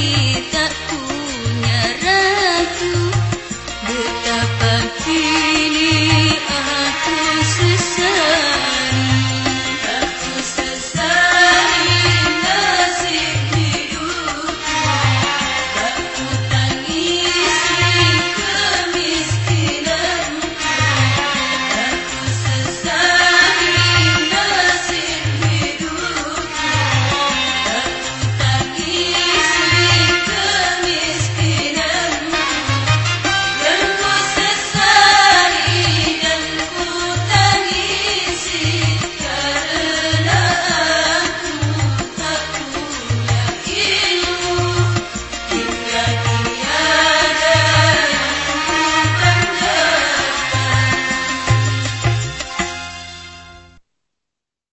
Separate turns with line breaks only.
kita